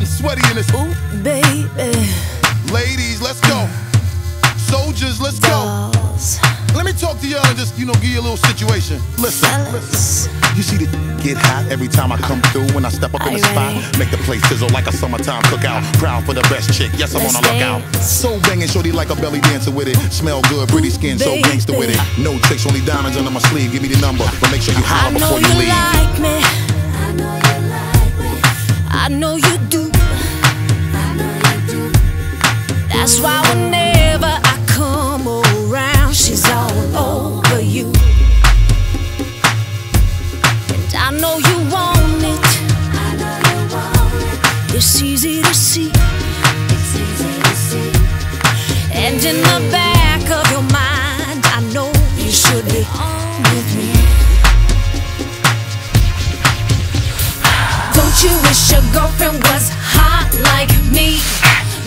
hot and sweaty in this. Ooh, baby. Ladies, let's go. Soldiers, let's go. Dolls. Let me talk to y'all and just, you know, give you a little situation. Listen, Fellas. you see the get hot every time I come through when I step up in the spot. Make the place sizzle like a summertime cookout. Proud for the best chick, yes, I'm Let's on the lookout. So banging, shorty like a belly dancer with it. Smell good, pretty skin, so gangster with it. No tricks, only diamonds under my sleeve. Give me the number, but make sure you holler before you you leave. like know you do. That's why whenever I come around, she's all over you. And I know you want it. It's easy to see. And in the back your girlfriend was hot like me?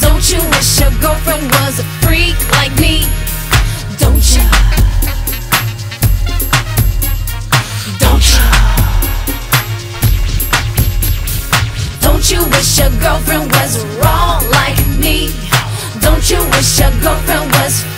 Don't you wish your girlfriend was a freak like me? Don't you? Don't you? Don't you wish your girlfriend was wrong like me? Don't you wish your girlfriend was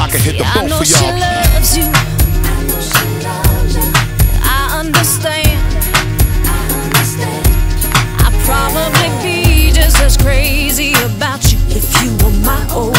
I can hit the Yeah, I boat know for she y'all. loves you. I know she loves you. I understand. I. I'd probably be just as crazy about you if you were my old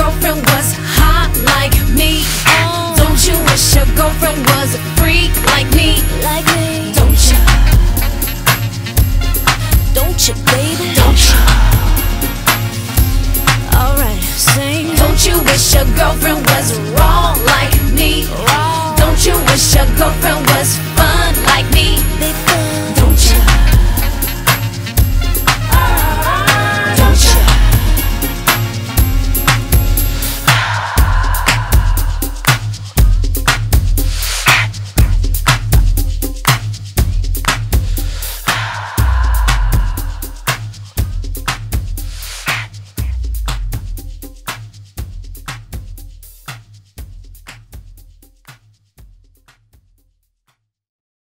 girlfriend was hot like me? Oh. Don't you wish your girlfriend was a freak like me? Like me. Don't you? Don't you?